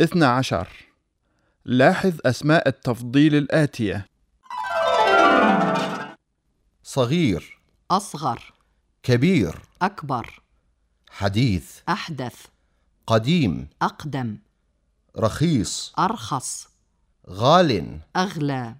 اثنى عشر. لاحظ أسماء التفضيل الآتية. صغير أصغر كبير أكبر حديث أحدث قديم أقدم رخيص أرخص غال أغلى.